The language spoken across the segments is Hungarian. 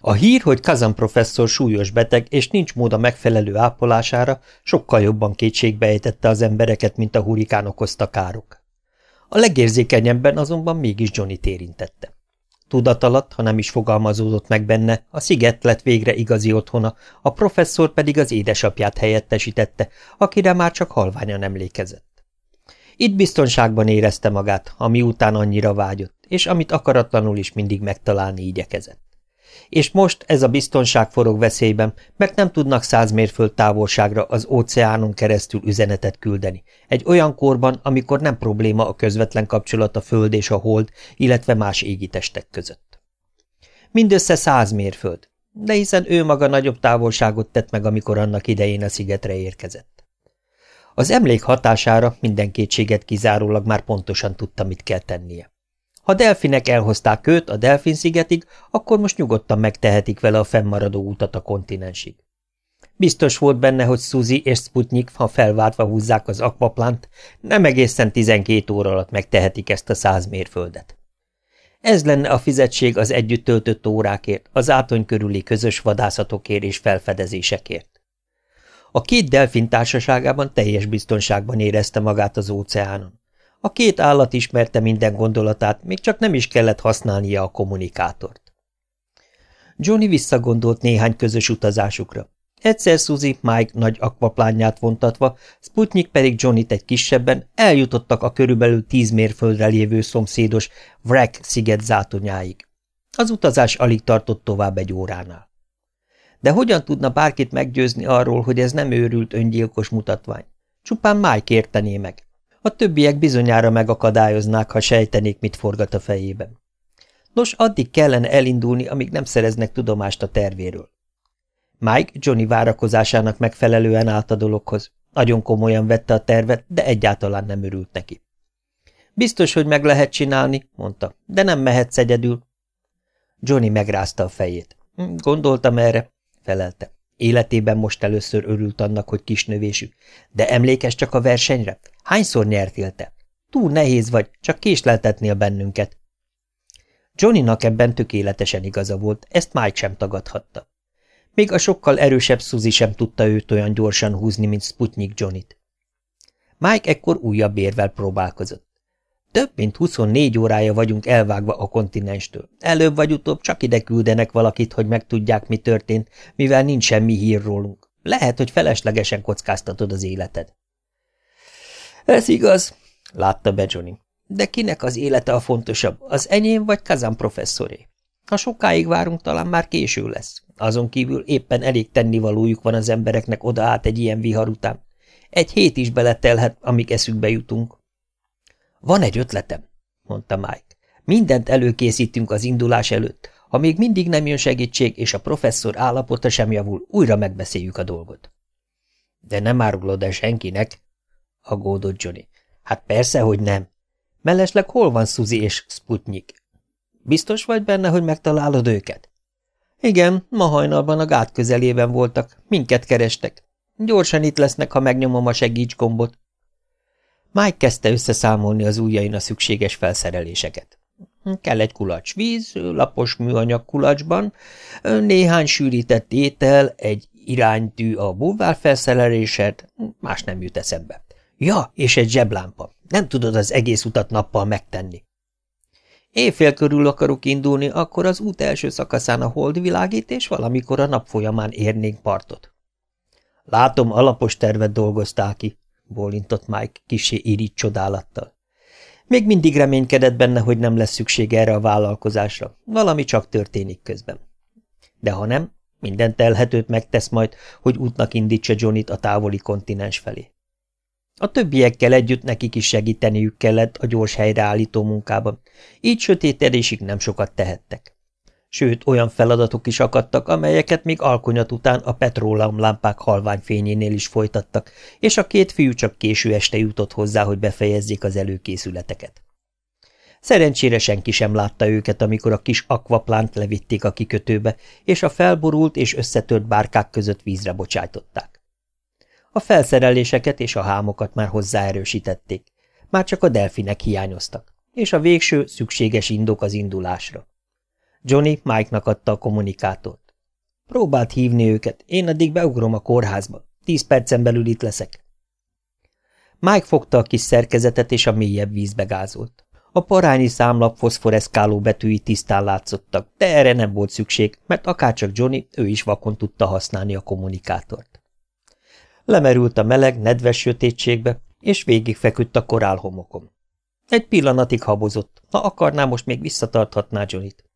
A hír, hogy Kazan professzor súlyos beteg, és nincs mód a megfelelő ápolására, sokkal jobban kétségbe az embereket, mint a hurikán okozta károk. A legérzékenyebben azonban mégis Johnny érintette. Tudat alatt, ha nem is fogalmazódott meg benne, a sziget lett végre igazi otthona, a professzor pedig az édesapját helyettesítette, akire már csak halványan emlékezett. Itt biztonságban érezte magát, ami után annyira vágyott, és amit akaratlanul is mindig megtalálni igyekezett és most ez a biztonság forog veszélyben, mert nem tudnak száz mérföld távolságra az óceánon keresztül üzenetet küldeni. Egy olyan korban, amikor nem probléma a közvetlen kapcsolat a föld és a hold, illetve más égitestek között. Mindössze száz mérföld, de hiszen ő maga nagyobb távolságot tett meg, amikor annak idején a szigetre érkezett. Az emlék hatására minden kétséget kizárólag már pontosan tudta, mit kell tennie. Ha delfinek elhozták őt a Delfin-szigetig, akkor most nyugodtan megtehetik vele a fennmaradó utat a kontinensig. Biztos volt benne, hogy Suzy és Sputnik, ha felváltva húzzák az akvaplant, nem egészen 12 óra alatt megtehetik ezt a száz mérföldet. Ez lenne a fizetség az együtt töltött órákért, az átony körüli közös vadászatokért és felfedezésekért. A két delfin társaságában teljes biztonságban érezte magát az óceánon. A két állat ismerte minden gondolatát, még csak nem is kellett használnia a kommunikátort. Johnny visszagondolt néhány közös utazásukra. Egyszer Suzy Mike nagy akvaplányát vontatva, Sputnik pedig Johnnyt egy kisebben eljutottak a körülbelül tíz mérföldre lévő szomszédos Wreck sziget zátonyáig. Az utazás alig tartott tovább egy óránál. De hogyan tudna bárkit meggyőzni arról, hogy ez nem őrült öngyilkos mutatvány? Csupán Mike értené meg. A többiek bizonyára megakadályoznák, ha sejtenék, mit forgat a fejében. Nos, addig kellene elindulni, amíg nem szereznek tudomást a tervéről. Mike Johnny várakozásának megfelelően állt a dologhoz. Nagyon komolyan vette a tervet, de egyáltalán nem örült neki. Biztos, hogy meg lehet csinálni, mondta, de nem mehetsz egyedül. Johnny megrázta a fejét. Hm, gondoltam erre, felelte. Életében most először örült annak, hogy kisnövésű. De emlékes csak a versenyre? Hányszor nyertél te? Túl nehéz vagy, csak késleltetnél bennünket. Johnnynak ebben tökéletesen igaza volt, ezt Mike sem tagadhatta. Még a sokkal erősebb Suzy sem tudta őt olyan gyorsan húzni, mint Sputnik Johnnyt. Mike ekkor újabb érvel próbálkozott. Több mint 24 órája vagyunk elvágva a kontinenstől. Előbb vagy utóbb csak ide küldenek valakit, hogy megtudják, mi történt, mivel nincs semmi hír rólunk. Lehet, hogy feleslegesen kockáztatod az életed. Ez igaz, látta be Johnny. De kinek az élete a fontosabb, az enyém vagy Kazan professzoré? Ha sokáig várunk, talán már késő lesz. Azon kívül éppen elég tennivalójuk van az embereknek oda át egy ilyen vihar után. Egy hét is beletelhet, amíg eszükbe jutunk. Van egy ötletem, mondta Mike. Mindent előkészítünk az indulás előtt. Ha még mindig nem jön segítség, és a professzor állapota sem javul, újra megbeszéljük a dolgot. De nem árulod el senkinek, aggódott Johnny. Hát persze, hogy nem. Mellesleg hol van Suzy és Sputnik? Biztos vagy benne, hogy megtalálod őket? Igen, ma hajnalban a gát közelében voltak, minket kerestek. Gyorsan itt lesznek, ha megnyomom a segíts gombot. Mike kezdte összeszámolni az ujjain a szükséges felszereléseket. Kell egy kulacs víz, lapos műanyag kulacsban, néhány sűrített étel, egy iránytű a búvár felszerelésed, más nem jut eszembe. Ja, és egy zseblámpa. Nem tudod az egész utat nappal megtenni. Éjfél körül akarok indulni, akkor az út első szakaszán a hold világít, és valamikor a nap folyamán érnénk partot. Látom, alapos tervet dolgoztál ki, bólintott Mike kisé irigy csodálattal. Még mindig reménykedett benne, hogy nem lesz szükség erre a vállalkozásra, valami csak történik közben. De ha nem, minden telhetőt megtesz majd, hogy útnak indítsa Johnnyt a távoli kontinens felé. A többiekkel együtt nekik is segíteniük kellett a gyors helyreállító munkában, így sötétedésig nem sokat tehettek. Sőt, olyan feladatok is akadtak, amelyeket még alkonyat után a petróleumlámpák halványfényénél is folytattak, és a két fiú csak késő este jutott hozzá, hogy befejezzék az előkészületeket. Szerencsére senki sem látta őket, amikor a kis akvaplánt levitték a kikötőbe, és a felborult és összetört bárkák között vízre bocsájtották. A felszereléseket és a hámokat már hozzáerősítették, már csak a delfinek hiányoztak, és a végső szükséges indok az indulásra. Johnny Mike-nak adta a kommunikátort. Próbált hívni őket, én addig beugrom a kórházba. Tíz percen belül itt leszek. Mike fogta a kis szerkezetet, és a mélyebb vízbe gázolt. A parányi számlap foszforeszkáló betűi tisztán látszottak, de erre nem volt szükség, mert akárcsak Johnny, ő is vakon tudta használni a kommunikátort. Lemerült a meleg, nedves sötétségbe, és végigfeküdt a korálhomokon. Egy pillanatig habozott, ha akarná, most még visszatarthatná Johnnyt.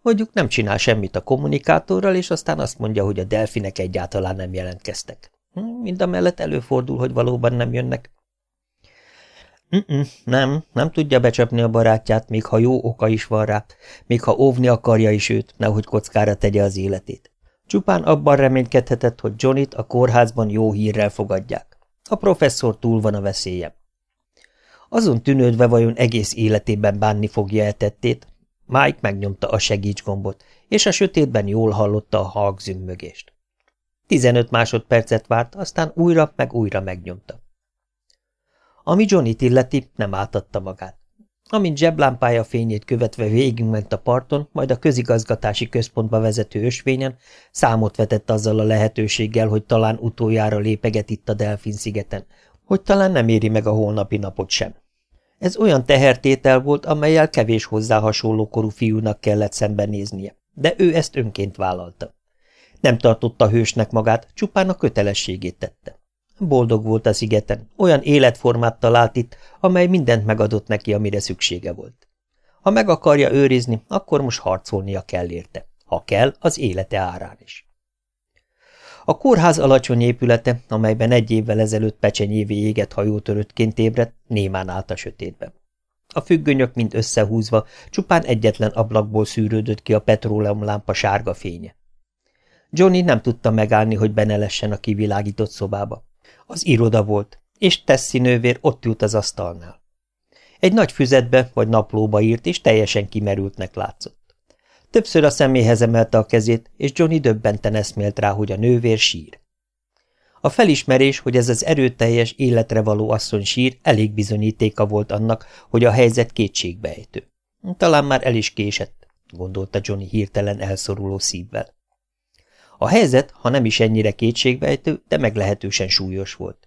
Mondjuk nem csinál semmit a kommunikátorral, és aztán azt mondja, hogy a delfinek egyáltalán nem jelentkeztek. Hm, mind a mellett előfordul, hogy valóban nem jönnek. Mm-mm, nem, nem tudja becsapni a barátját, még ha jó oka is van rá, még ha óvni akarja is őt, nehogy kockára tegye az életét. Csupán abban reménykedhetett, hogy Johnnyt a kórházban jó hírrel fogadják. A professzor túl van a veszélye. Azon tűnődve vajon egész életében bánni fogja etettét, Mike megnyomta a segíts gombot, és a sötétben jól hallotta a halk zümmögést. Tizenöt másodpercet várt, aztán újra meg újra megnyomta. Ami Johnny illeti, nem áltatta magát. Amint zseblámpája fényét követve végigment a parton, majd a közigazgatási központba vezető ösvényen, számot vetett azzal a lehetőséggel, hogy talán utoljára lépeget itt a Delfin-szigeten, hogy talán nem éri meg a holnapi napot sem. Ez olyan tehertétel volt, amelyel kevés hozzá hasonló korú fiúnak kellett szembenéznie, de ő ezt önként vállalta. Nem tartotta hősnek magát, csupán a kötelességét tette. Boldog volt a szigeten, olyan életformát talált itt, amely mindent megadott neki, amire szüksége volt. Ha meg akarja őrizni, akkor most harcolnia kell érte. Ha kell, az élete árán is. A kórház alacsony épülete, amelyben egy évvel ezelőtt pecsenyévi éget hajótöröttként ébredt, némán állt a sötétben. A függönyök mind összehúzva, csupán egyetlen ablakból szűrődött ki a petróleumlámpa sárga fénye. Johnny nem tudta megállni, hogy benelessen a kivilágított szobába. Az iroda volt, és Tessi nővér ott ült az asztalnál. Egy nagy füzetbe vagy naplóba írt, és teljesen kimerültnek látszott. Többször a személyhez emelte a kezét, és Johnny döbbenten eszmélt rá, hogy a nővér sír. A felismerés, hogy ez az erőteljes, életre való asszony sír, elég bizonyítéka volt annak, hogy a helyzet kétségbeejtő. Talán már el is késett, gondolta Johnny hirtelen elszoruló szívvel. A helyzet, ha nem is ennyire kétségbejtő, de meglehetősen súlyos volt.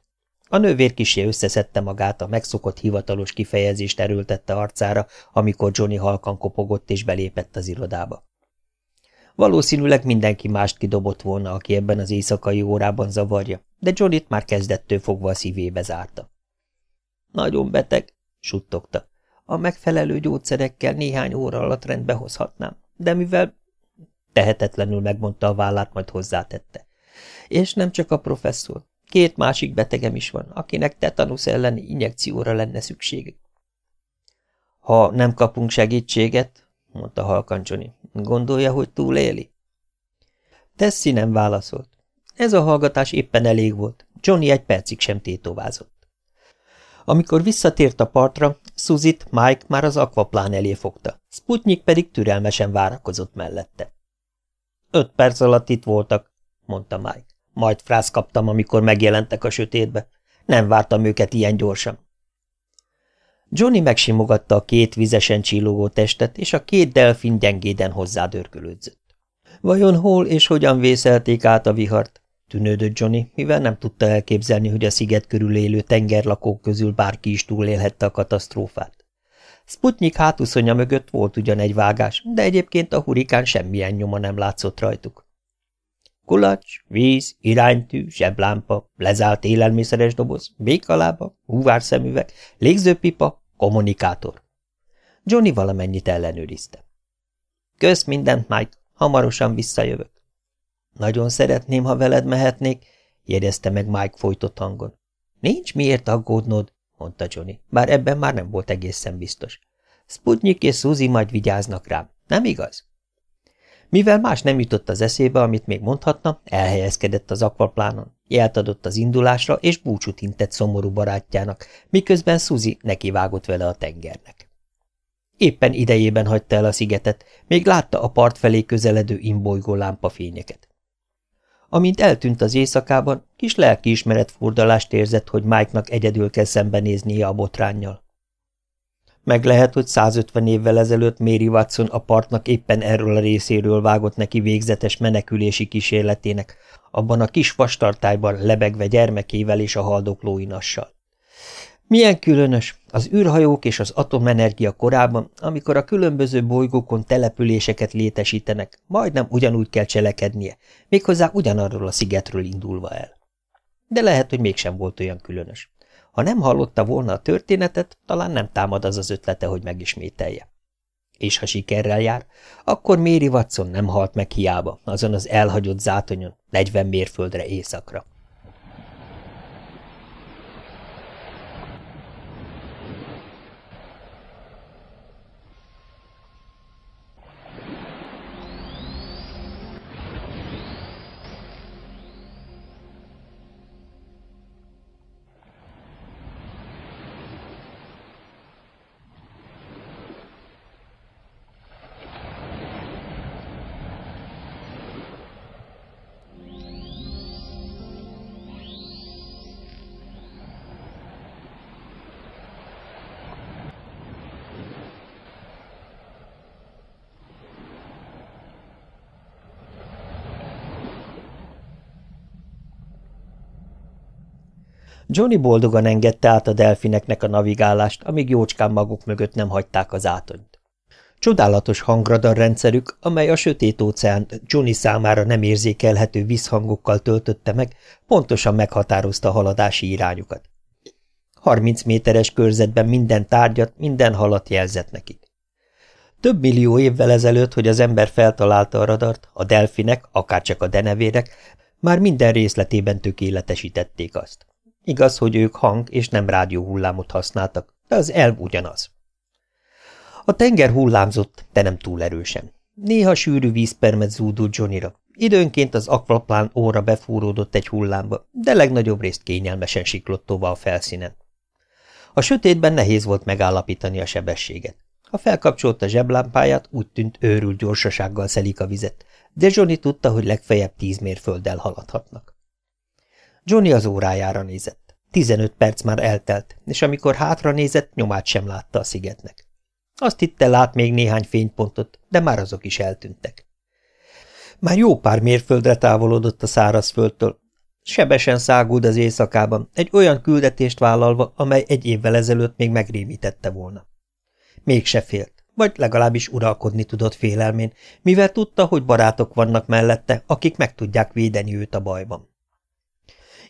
A nővér kisé összeszedte magát, a megszokott hivatalos kifejezést erőltette arcára, amikor Johnny halkan kopogott és belépett az irodába. Valószínűleg mindenki mást kidobott volna, aki ebben az éjszakai órában zavarja, de Johnnyt már kezdettől fogva a szívébe zárta. Nagyon beteg, suttogta. A megfelelő gyógyszerekkel néhány óra alatt rendbe hozhatnám, de mivel tehetetlenül megmondta a vállát, majd hozzátette. És nem csak a professzor, két másik betegem is van, akinek tetanusz elleni injekcióra lenne szüksége. Ha nem kapunk segítséget, mondta halkan Johnny, gondolja, hogy túléli? Tessi nem válaszolt. Ez a hallgatás éppen elég volt. Johnny egy percig sem tétovázott. Amikor visszatért a partra, Suzit Mike már az akvaplán elé fogta, Sputnik pedig türelmesen várakozott mellette. Öt perc alatt itt voltak, mondta Mike. Majd frász kaptam, amikor megjelentek a sötétbe. Nem vártam őket ilyen gyorsan. Johnny megsimogatta a két vizesen csillogó testet, és a két delfin gyengéden hozzádörgölődzött. Vajon hol és hogyan vészelték át a vihart? Tűnődött Johnny, mivel nem tudta elképzelni, hogy a sziget körül élő tengerlakók közül bárki is túlélhette a katasztrófát. Sputnik hátuszonya mögött volt ugyan egy vágás, de egyébként a hurikán semmilyen nyoma nem látszott rajtuk. Kulacs, víz, iránytű, zseblámpa, lezárt élelmiszeres doboz, békalába, húvárszemüveg, légzőpipa, kommunikátor. Johnny valamennyit ellenőrizte. Kösz mindent, Mike, hamarosan visszajövök. Nagyon szeretném, ha veled mehetnék, jegyezte meg Mike folytott hangon. Nincs miért aggódnod, mondta Johnny, bár ebben már nem volt egészen biztos. Sputnik és Suzy majd vigyáznak rám, nem igaz? Mivel más nem jutott az eszébe, amit még mondhatna, elhelyezkedett az akvaplánon, jelt adott az indulásra, és búcsút intett szomorú barátjának, miközben Suzy nekivágott vele a tengernek. Éppen idejében hagyta el a szigetet, még látta a part felé közeledő imbolygó lámpafényeket. Amint eltűnt az éjszakában, kis lelkiismeret furdalást érzett, hogy Mike-nak egyedül kell szembenéznie a botránnyal. Meg lehet, hogy 150 évvel ezelőtt Mary Watson a partnak éppen erről a részéről vágott neki végzetes menekülési kísérletének, abban a kis vastartályban lebegve gyermekével és a haldokló inassal. Milyen különös, az űrhajók és az atomenergia korában, amikor a különböző bolygókon településeket létesítenek, majdnem ugyanúgy kell cselekednie, méghozzá ugyanarról a szigetről indulva el. De lehet, hogy mégsem volt olyan különös. Ha nem hallotta volna a történetet, talán nem támad az az ötlete, hogy megismételje. És ha sikerrel jár, akkor Méri Watson nem halt meg hiába, azon az elhagyott zátonyon, 40 mérföldre északra. Johnny boldogan engedte át a delfineknek a navigálást, amíg jócskán maguk mögött nem hagyták az átonyt. Csodálatos hangradarrendszerük, amely a sötét óceán Johnny számára nem érzékelhető visszhangokkal töltötte meg, pontosan meghatározta haladási irányukat. 30 méteres körzetben minden tárgyat, minden halat jelzett nekik. Több millió évvel ezelőtt, hogy az ember feltalálta a radart, a delfinek, akárcsak a denevérek, már minden részletében tökéletesítették azt. Igaz, hogy ők hang és nem rádióhullámot használtak, de az elv ugyanaz. A tenger hullámzott, de nem túl erősen. Néha sűrű vízpermet zúdult Johnnyra. Időnként az akvaplán óra befúródott egy hullámba, de legnagyobb részt kényelmesen siklott tovább a felszínen. A sötétben nehéz volt megállapítani a sebességet. Ha felkapcsolta zseblámpáját, úgy tűnt őrült gyorsasággal szelik a vizet, de Johnny tudta, hogy legfeljebb tíz mérfölddel haladhatnak. Johnny az órájára nézett. Tizenöt perc már eltelt, és amikor hátra nézett, nyomát sem látta a szigetnek. Azt hitte lát még néhány fénypontot, de már azok is eltűntek. Már jó pár mérföldre távolodott a szárazföldtől. Sebesen száguld az éjszakában, egy olyan küldetést vállalva, amely egy évvel ezelőtt még megrémítette volna. Mégse félt, vagy legalábbis uralkodni tudott félelmén, mivel tudta, hogy barátok vannak mellette, akik meg tudják védeni őt a bajban.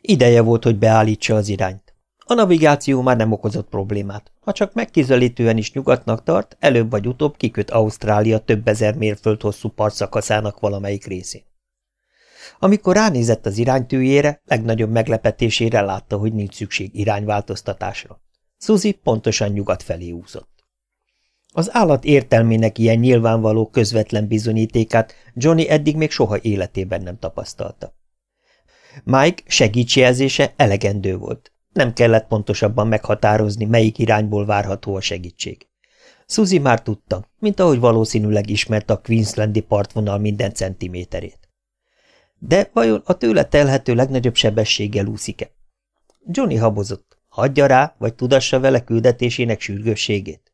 Ideje volt, hogy beállítsa az irányt. A navigáció már nem okozott problémát. Ha csak megkizelítően is nyugatnak tart, előbb vagy utóbb kiköt Ausztrália több ezer mérföld hosszú partszakaszának valamelyik részén. Amikor ránézett az iránytűjére, legnagyobb meglepetésére látta, hogy nincs szükség irányváltoztatásra. Suzy pontosan nyugat felé úszott. Az állat értelmének ilyen nyilvánvaló közvetlen bizonyítékát Johnny eddig még soha életében nem tapasztalta. Mike segítségjelzése elegendő volt. Nem kellett pontosabban meghatározni, melyik irányból várható a segítség. Suzy már tudta, mint ahogy valószínűleg ismerte a Queenslandi partvonal minden centiméterét. De vajon a tőle telhető legnagyobb sebességgel úszik-e? Johnny habozott. Hagyja rá, vagy tudassa vele küldetésének sürgősségét?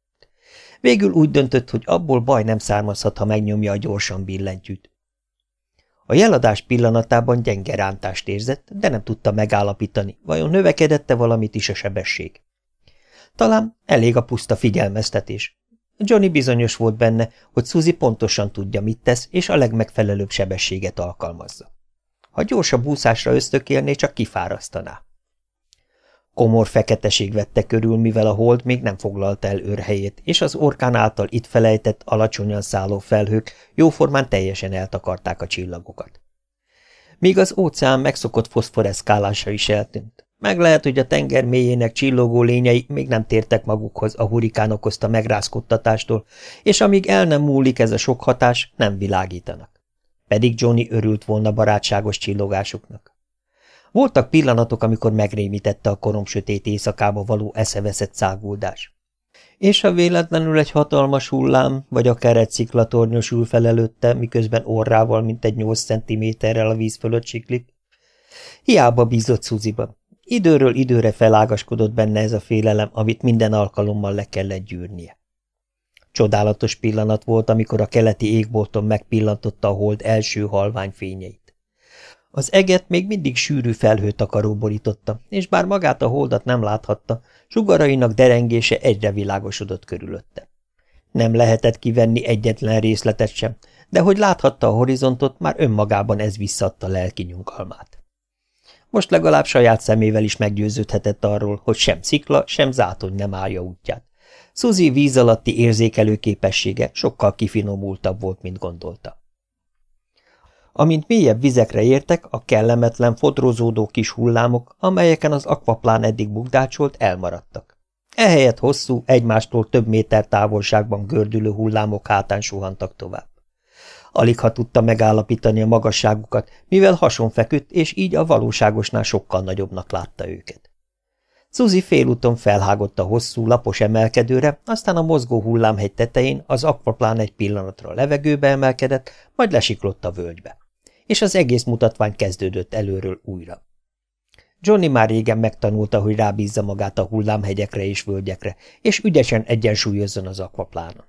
Végül úgy döntött, hogy abból baj nem származhat, ha megnyomja a gyorsan billentyűt. A jeladás pillanatában gyenge rántást érzett, de nem tudta megállapítani, vajon növekedette valamit is a sebesség. Talán elég a puszta figyelmeztetés. Johnny bizonyos volt benne, hogy Suzy pontosan tudja, mit tesz, és a legmegfelelőbb sebességet alkalmazza. Ha gyorsabb úszásra ösztökélné, csak kifárasztaná. Komor feketeség vette körül, mivel a hold még nem foglalta el őrhelyét, és az orkán által itt felejtett, alacsonyan szálló felhők jóformán teljesen eltakarták a csillagokat. Míg az óceán megszokott foszforeszkálása is eltűnt. Meg lehet, hogy a tenger mélyének csillogó lényei még nem tértek magukhoz a hurikán okozta megrázkodtatástól, és amíg el nem múlik ez a sok hatás, nem világítanak. Pedig Johnny örült volna barátságos csillogásuknak. Voltak pillanatok, amikor megrémítette a korom sötét éjszakába való eszeveszett száguldás. És ha véletlenül egy hatalmas hullám, vagy akár egy sziklatornyos ül fel előtte, miközben orrával, mint egy nyolc centiméterrel a víz fölött siklik, hiába bízott Szuziba. Időről időre felágaskodott benne ez a félelem, amit minden alkalommal le kellett gyűrnie. Csodálatos pillanat volt, amikor a keleti égbolton megpillantotta a hold első halvány fényeit. Az eget még mindig sűrű felhőtakaró borította, és bár magát a holdat nem láthatta, sugarainak derengése egyre világosodott körülötte. Nem lehetett kivenni egyetlen részletet sem, de hogy láthatta a horizontot, már önmagában ez visszadta lelki nyugalmát. Most legalább saját szemével is meggyőződhetett arról, hogy sem szikla, sem zátony nem állja útját. Suzy víz alatti érzékelő képessége sokkal kifinomultabb volt, mint gondolta. Amint mélyebb vizekre értek, a kellemetlen, fodrozódó kis hullámok, amelyeken az akvaplán eddig bukdácsolt, elmaradtak. Ehelyett hosszú, egymástól több méter távolságban gördülő hullámok hátán suhantak tovább. Alig ha tudta megállapítani a magasságukat, mivel hason feküdt, és így a valóságosnál sokkal nagyobbnak látta őket. Suzy félúton felhágott a hosszú, lapos emelkedőre, aztán a mozgó hullámhegy tetején az akvaplán egy pillanatra levegőbe emelkedett, majd lesiklott a völgybe. És az egész mutatvány kezdődött előről újra. Johnny már régen megtanulta, hogy rábízza magát a hullámhegyekre és völgyekre, és ügyesen egyensúlyozzon az akvaplánon.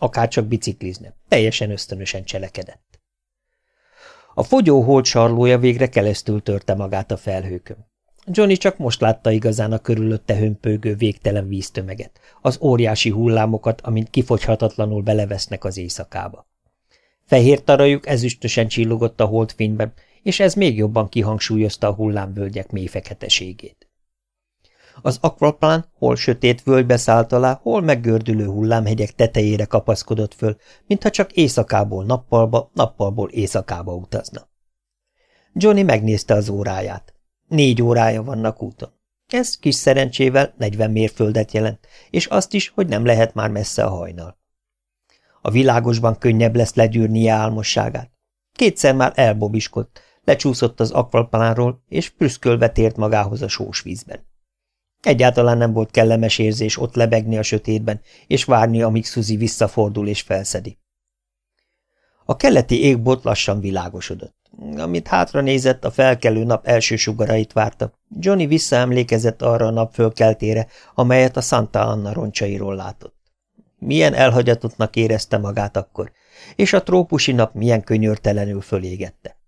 Akárcsak biciklizne, teljesen ösztönösen cselekedett. A fogyó hold sarlója végre keresztül törte magát a felhőkön. Johnny csak most látta igazán a körülötte hömpögő végtelen víztömeget, az óriási hullámokat, amint kifogyhatatlanul belevesznek az éjszakába. Fehér tarajuk ezüstösen csillogott a holdfényben, és ez még jobban kihangsúlyozta a hullámvölgyek mély feketeségét. Az akvaplán hol sötét völgybe szállt alá, hol meggördülő hullámhegyek tetejére kapaszkodott föl, mintha csak éjszakából nappalba, nappalból éjszakába utazna. Johnny megnézte az óráját. Négy órája vannak úton. Ez kis szerencsével 40 mérföldet jelent, és azt is, hogy nem lehet már messze a hajnal. A világosban könnyebb lesz legyűrnie álmosságát. Kétszer már elbobiskodott, lecsúszott az akvalpalánról, és prüszkölve tért magához a sós vízben. Egyáltalán nem volt kellemes érzés ott lebegni a sötétben, és várni, amíg Suzy visszafordul és felszedi. A keleti égbolt lassan világosodott. Amit hátra nézett, a felkelő nap első sugarait várta. Johnny visszaemlékezett arra a nap fölkeltére, amelyet a Santa Anna roncsairól látott. Milyen elhagyatottnak érezte magát akkor, és a trópusi nap milyen könyörtelenül fölégette.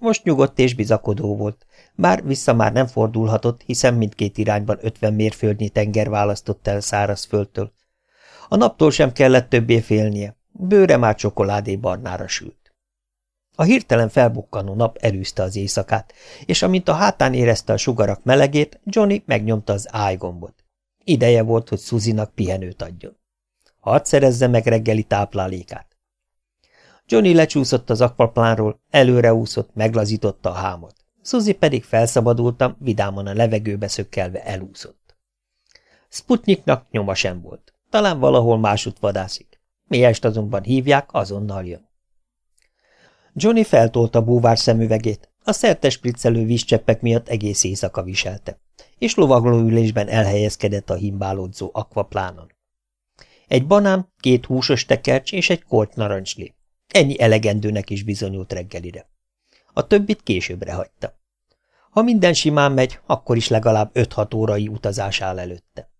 Most nyugodt és bizakodó volt, bár vissza már nem fordulhatott, hiszen mindkét irányban ötven mérföldnyi tenger választott el száraz földtől. A naptól sem kellett többé félnie, bőre már csokoládé barnára sült. A hirtelen felbukkanó nap erőzte az éjszakát, és amint a hátán érezte a sugarak melegét, Johnny megnyomta az ájgombot. Ideje volt, hogy Suzinak pihenőt adjon. Hadd szerezze meg reggeli táplálékát. Johnny lecsúszott az akvaplánról, előreúszott, meglazította a hámot. Suzy pedig felszabadultam, vidáman a levegőbe szökkelve elúszott. Sputniknak nyoma sem volt. Talán valahol másút vadászik. Miest azonban hívják, azonnal jön. Johnny feltolta búvár szemüvegét, a szertes spriccelő vízcseppek miatt egész éjszaka viselte, és lovaglóülésben elhelyezkedett a himbálódzó akvaplánon. Egy banán, két húsos tekercs és egy kolt narancslé. Ennyi elegendőnek is bizonyult reggelire. A többit későbbre hagyta. Ha minden simán megy, akkor is legalább 5-6 órai utazás áll előtte.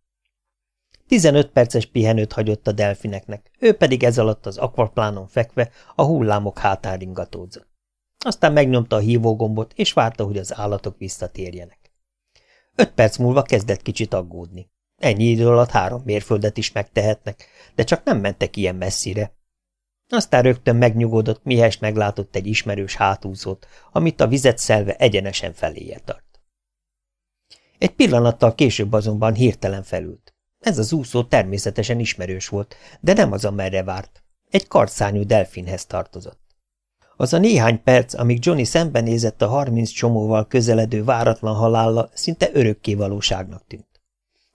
15 perces pihenőt hagyott a delfineknek, ő pedig ez alatt az akvaplánon fekve a hullámok hátán ringatódzott. Aztán megnyomta a hívógombot, és várta, hogy az állatok visszatérjenek. Öt perc múlva kezdett kicsit aggódni. Ennyi idő alatt három mérföldet is megtehetnek, de csak nem mentek ilyen messzire. Aztán rögtön megnyugodott, mihez meglátott egy ismerős hátúzót, amit a vizet szelve egyenesen feléje tart. Egy pillanattal később azonban hirtelen felült. Ez az úszó természetesen ismerős volt, de nem az, amerre várt. Egy kartszányú delfinhez tartozott. Az a néhány perc, amíg Johnny szembenézett a harminc csomóval közeledő váratlan halálla, szinte örökké valóságnak tűnt.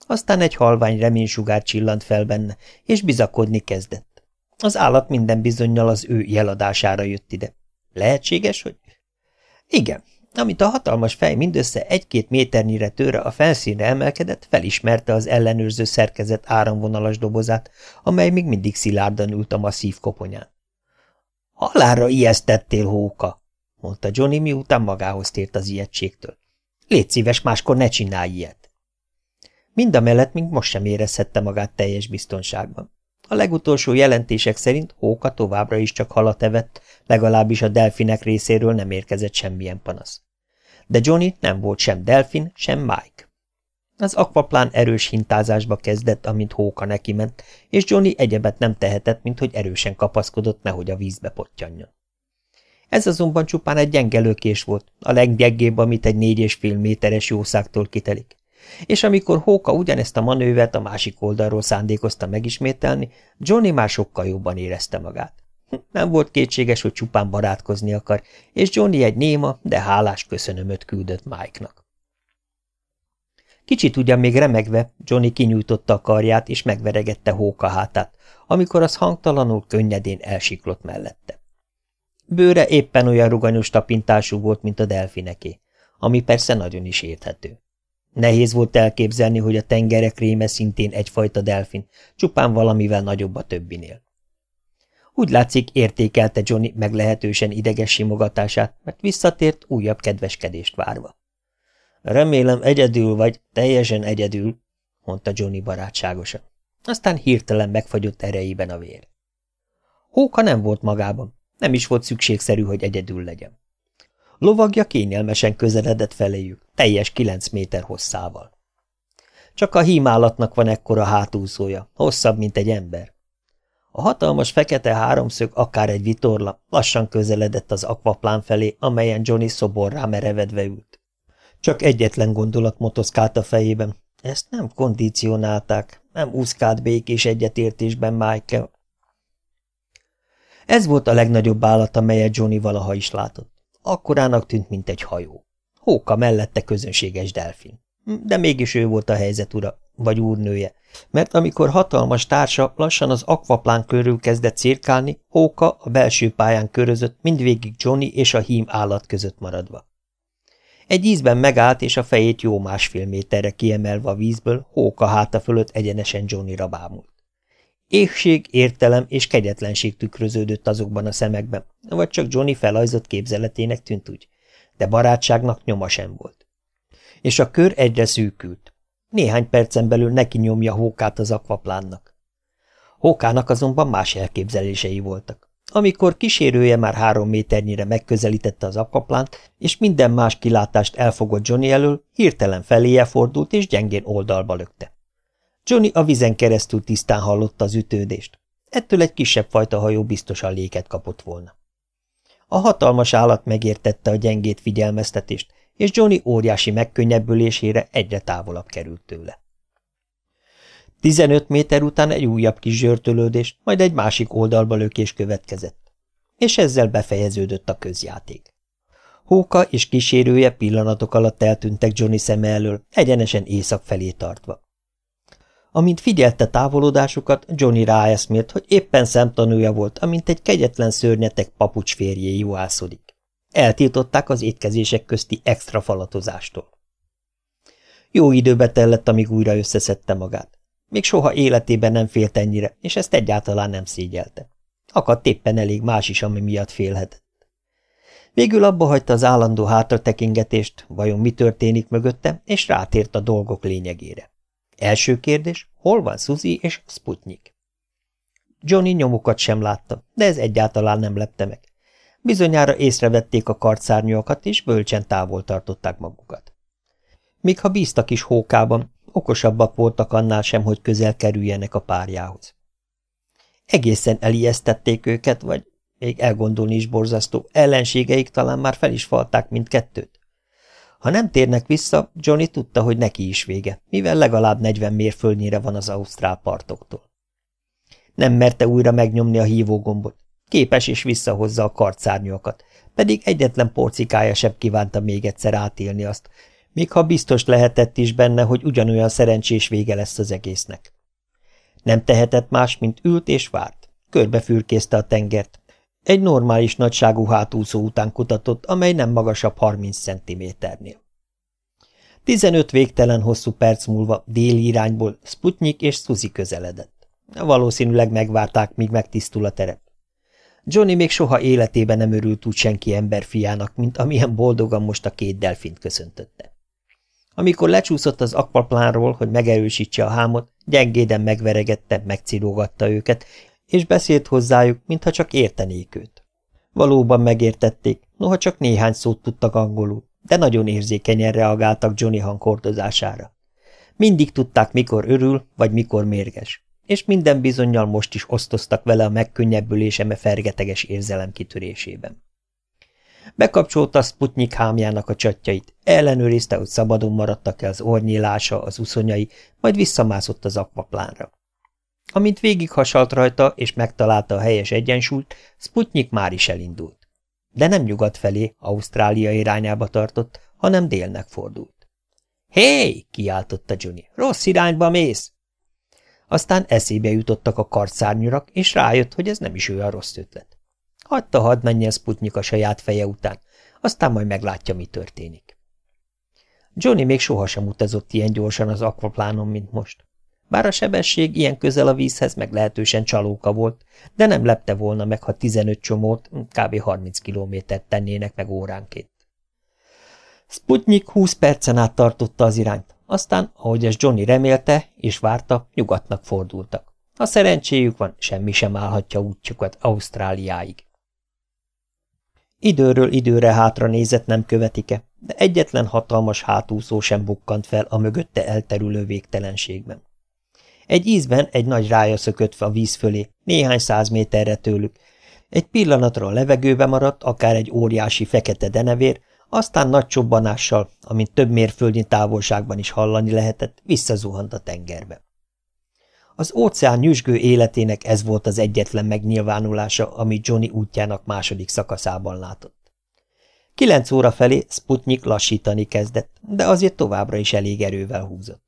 Aztán egy halvány reménysugár csillant fel benne, és bizakodni kezdett. Az állat minden bizonyal az ő jeladására jött ide. Lehetséges, hogy... Igen, amit a hatalmas fej mindössze egy-két méternyire tőre a felszínre emelkedett, felismerte az ellenőrző szerkezet áramvonalas dobozát, amely még mindig szilárdan ült a masszív koponyán. – Halára ijesztettél, hóka! – mondta Johnny, miután magához tért az ijegységtől. – Légy szíves, máskor ne csinálj ilyet. Mind a mellett még most sem érezhette magát teljes biztonságban. A legutolsó jelentések szerint Hóka továbbra is csak halat evett, legalábbis a delfinek részéről nem érkezett semmilyen panasz. De Johnny nem volt sem delfin, sem Mike. Az akvaplán erős hintázásba kezdett, amint Hóka neki ment, és Johnny egyebet nem tehetett, mint hogy erősen kapaszkodott, nehogy a vízbe pottyanjon. Ez azonban csupán egy gyengelőkés volt, a leggyengébb, amit egy négy és fél méteres jószágtól kitelik. És amikor Hóka ugyanezt a manővert a másik oldalról szándékozta megismételni, Johnny már sokkal jobban érezte magát. Nem volt kétséges, hogy csupán barátkozni akar, és Johnny egy néma, de hálás köszönömöt küldött Mike-nak. Kicsit ugyan még remegve, Johnny kinyújtotta a karját, és megveregette Hóka hátát, amikor az hangtalanul könnyedén elsiklott mellette. Bőre éppen olyan ruganyos tapintású volt, mint a delfineké, ami persze nagyon is érthető. Nehéz volt elképzelni, hogy a tengerek réme szintén egyfajta delfin, csupán valamivel nagyobb a többinél. Úgy látszik, értékelte Johnny meglehetősen ideges simogatását, mert visszatért újabb kedveskedést várva. Remélem egyedül vagy, teljesen egyedül, mondta Johnny barátságosan. Aztán hirtelen megfagyott erejében a vér. Hóka nem volt magában, nem is volt szükségszerű, hogy egyedül legyen. Lovagja kényelmesen közeledett feléjük, teljes kilenc méter hosszával. Csak a hímálatnak van ekkora hátúszója, hosszabb, mint egy ember. A hatalmas fekete háromszög, akár egy vitorla, lassan közeledett az akvaplán felé, amelyen Johnny szoborrá merevedve ült. Csak egyetlen gondolat motoszkált a fejében. Ezt nem kondicionálták, nem úszkált békés egyetértésben Michael. Ez volt a legnagyobb állat, amelyet Johnny valaha is látott. Akkorának tűnt, mint egy hajó. Hóka mellette közönséges delfin. De mégis ő volt a helyzet ura, vagy úrnője, mert amikor hatalmas társa lassan az akvaplán körül kezdett cirkálni, Hóka a belső pályán körözött, mindvégig Johnny és a hím állat között maradva. Egy ízben megállt, és a fejét jó másfél méterre kiemelve a vízből, Hóka háta fölött egyenesen Johnnyra bámult. Éhség, értelem és kegyetlenség tükröződött azokban a szemekben, vagy csak Johnny felajzott képzeletének tűnt úgy, de barátságnak nyoma sem volt. És a kör egyre szűkült. Néhány percen belül neki nyomja Hókát az akvaplánnak. Hókának azonban más elképzelései voltak. Amikor kísérője már három méternyire megközelítette az akvaplánt, és minden más kilátást elfogott Johnny elől, hirtelen feléje fordult és gyengén oldalba lökte. Johnny a vizen keresztül tisztán hallotta az ütődést. Ettől egy kisebb fajta hajó biztosan léket kapott volna. A hatalmas állat megértette a gyengét figyelmeztetést, és Johnny óriási megkönnyebbülésére egyre távolabb került tőle. Tizenöt méter után egy újabb kis zsörtölődés, majd egy másik oldalba lökés következett. És ezzel befejeződött a közjáték. Hóka és kísérője pillanatok alatt eltűntek Johnny szeme elől, egyenesen észak felé tartva. Amint figyelte távolodásukat, Johnny ráeszmélt, hogy éppen szemtanúja volt, amint egy kegyetlen szörnyetek papucs férjé juhászodik. Eltiltották az étkezések közti extra falatozástól. Jó időbe tellett, amíg újra összeszedte magát. Még soha életében nem félt ennyire, és ezt egyáltalán nem szégyelte. Akadt éppen elég más is, ami miatt félhetett. Végül abba hagyta az állandó hátratekingetést, vajon mi történik mögötte, és rátért a dolgok lényegére. Első kérdés, hol van Suzy és Sputnik? Johnny nyomukat sem látta, de ez egyáltalán nem lepte meg. Bizonyára észrevették a kartszárnyakat, és bölcsen távol tartották magukat. Míg ha bíztak is hókában, okosabbak voltak annál sem, hogy közel kerüljenek a párjához. Egészen elijesztették őket, vagy még elgondolni is borzasztó, ellenségeik talán már fel is falták mindkettőt. Ha nem térnek vissza, Johnny tudta, hogy neki is vége, mivel legalább 40 mérföldnyire van az ausztrál partoktól. Nem merte újra megnyomni a hívógombot. Képes és visszahozza a kartszárnyakat, pedig egyetlen porcikája sem kívánta még egyszer átélni azt, még ha biztos lehetett is benne, hogy ugyanolyan szerencsés vége lesz az egésznek. Nem tehetett más, mint ült és várt. Körbefürkészte a tengert. Egy normális nagyságú hátúszó után kutatott, amely nem magasabb 30 centiméternél. 15 végtelen hosszú perc múlva déli irányból Sputnik és Suzy közeledett. Valószínűleg megvárták, míg megtisztul a terep. Johnny még soha életében nem örült úgy senki emberfiának, mint amilyen boldogan most a két delfint köszöntötte. Amikor lecsúszott az akvaplánról, hogy megerősítse a hámot, gyengéden megveregette, megcirógatta őket, és beszélt hozzájuk, mintha csak értenék őt. Valóban megértették, noha csak néhány szót tudtak angolul, de nagyon érzékenyen reagáltak Johnny hangkordozására. Mindig tudták, mikor örül, vagy mikor mérges, és minden bizonyal most is osztoztak vele a megkönnyebbülés eme fergeteges érzelem kitörésében. Bekapcsolta Sputnik hámjának a csatjait, ellenőrizte, hogy szabadon maradtak-e az ornyílása, az uszonyai, majd visszamászott az akvaplánra. Amint végighasalt rajta és megtalálta a helyes egyensúlyt, Sputnik már is elindult. De nem nyugat felé, Ausztrália irányába tartott, hanem délnek fordult. Hé! Hey! kiáltotta Johnny. Rossz irányba mész! Aztán eszébe jutottak a kartszárnyurak, és rájött, hogy ez nem is olyan rossz ötlet. Hagyta hadd menjen Sputnik a saját feje után, aztán majd meglátja, mi történik. Johnny még sohasem utazott ilyen gyorsan az akvaplánon, mint most. Bár a sebesség ilyen közel a vízhez meglehetősen csalóka volt, de nem lepte volna meg, ha 15 csomót, kb. 30 kilométert tennének meg óránként. Sputnik 20 percen át tartotta az irányt, aztán, ahogy ez Johnny remélte és várta, nyugatnak fordultak. Ha szerencséjük van, semmi sem állhatja útjukat Ausztráliáig. Időről időre hátra nézett nem követike, de egyetlen hatalmas hátúszó sem bukkant fel a mögötte elterülő végtelenségben. Egy ízben egy nagy rája szökött a víz fölé, néhány száz méterre tőlük. Egy pillanatra a levegőbe maradt, akár egy óriási fekete denevér, aztán nagy csobbanással, amint több mérföldnyi távolságban is hallani lehetett, visszazuhant a tengerbe. Az óceán nyüzsgő életének ez volt az egyetlen megnyilvánulása, amit Johnny útjának második szakaszában látott. Kilenc óra felé Sputnik lassítani kezdett, de azért továbbra is elég erővel húzott.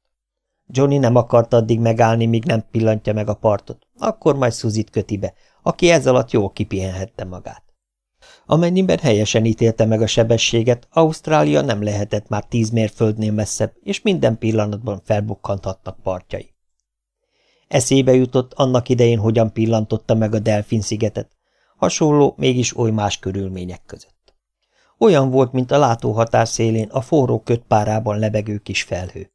Johnny nem akart addig megállni, míg nem pillantja meg a partot, akkor majd Szuzit köti be, aki ez alatt jól kipihenhette magát. Amennyiben helyesen ítélte meg a sebességet, Ausztrália nem lehetett már tíz mérföldnél messzebb, és minden pillanatban felbukkanthattak partjai. Eszébe jutott annak idején, hogyan pillantotta meg a Delfin-szigetet, hasonló, mégis oly más körülmények között. Olyan volt, mint a látóhatár szélén a forró kötpárában lebegő kis felhő.